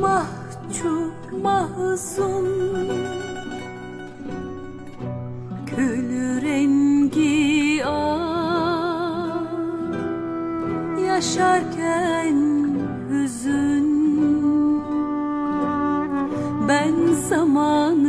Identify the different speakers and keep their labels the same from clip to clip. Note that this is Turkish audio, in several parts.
Speaker 1: mahcup mahzun. Kül rengi ağ Yaşarken hüzün. Ben zamanı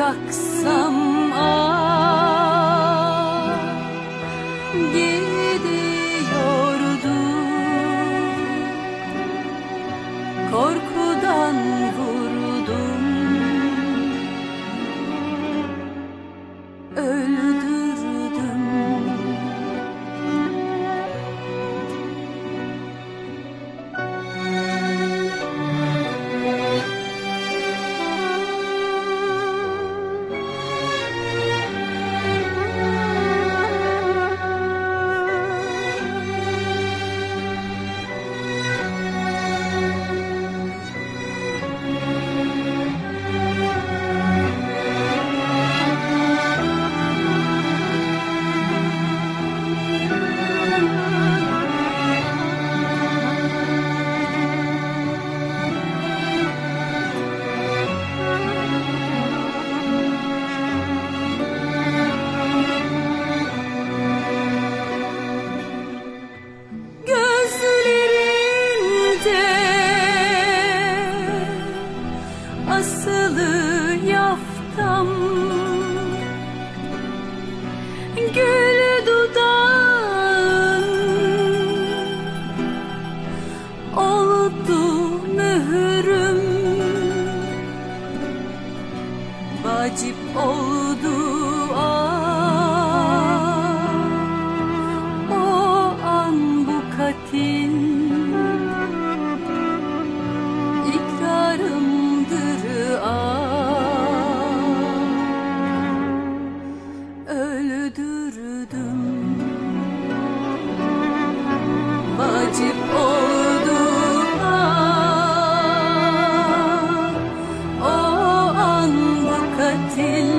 Speaker 1: bıraksam ah come. Vacip oldu ah O an bu katil.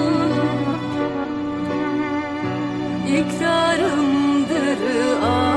Speaker 1: İkrarımdır ah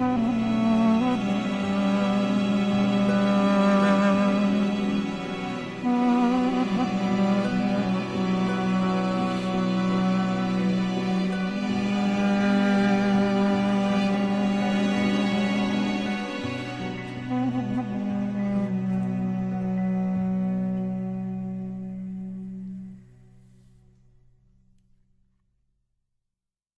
Speaker 1: Música